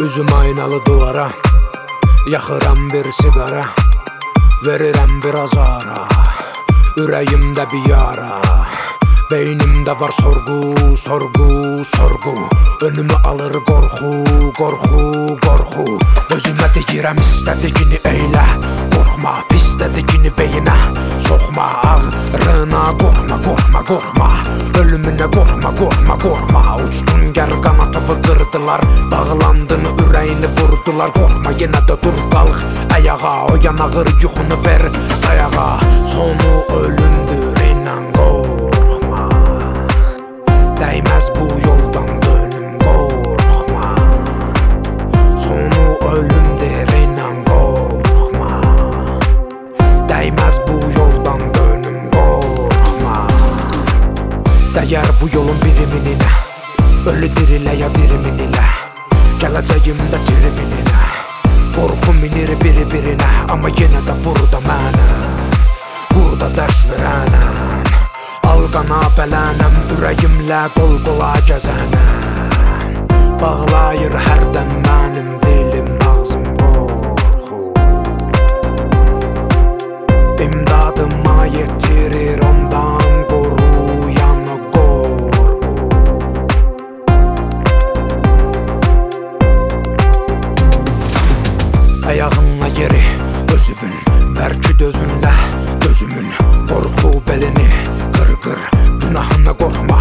Üzüm aynalı duvara Yaxıram bir sigara Verirəm biraz ara Ürəyimdə bir yara Beynimdə var sorğu, sorğu, sorğu Önümü alır qorxu, qorxu, qorxu Özümə deyirəm istədiyini eylə Qorxma, pis dediyini beyinə Soxma, ağrına qorxma, qorxma, qorxma Ölümünə qorxma, qorxma, qorxma Uçdun gər qanatımı qırdılar Bağlandın ürəyini vurdular. Qorxma yenə də dur qalx ayağa O yanağır yuxunu ver. Sayağa. Sonu ölümdür Dəyər bu yolun biriminə Ölü dirilə ya diriminlə Gələcəyimdə diri bilinə Qorxu minir biri-birinə Amma yenə də burada mənəm Burada dərs verənəm Alqana bələnəm Ürəyimlə qol-qola gəzənəm Bağlayır hərdən mənim dilim Ayağınla yeri özümün Bərki dözünlə dözümün Qorxu belini qır qır Günahına qorxma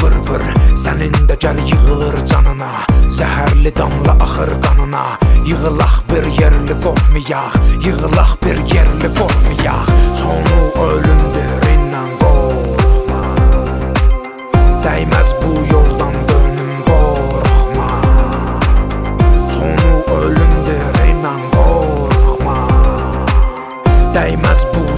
vır vır Sənin də gəl yığılır canına. Zəhərli damla axır qanına Yığılaq bir yerli qorxmayaq Yığılaq bir yerli qorxmayaq Sonu ölümdür y más puro.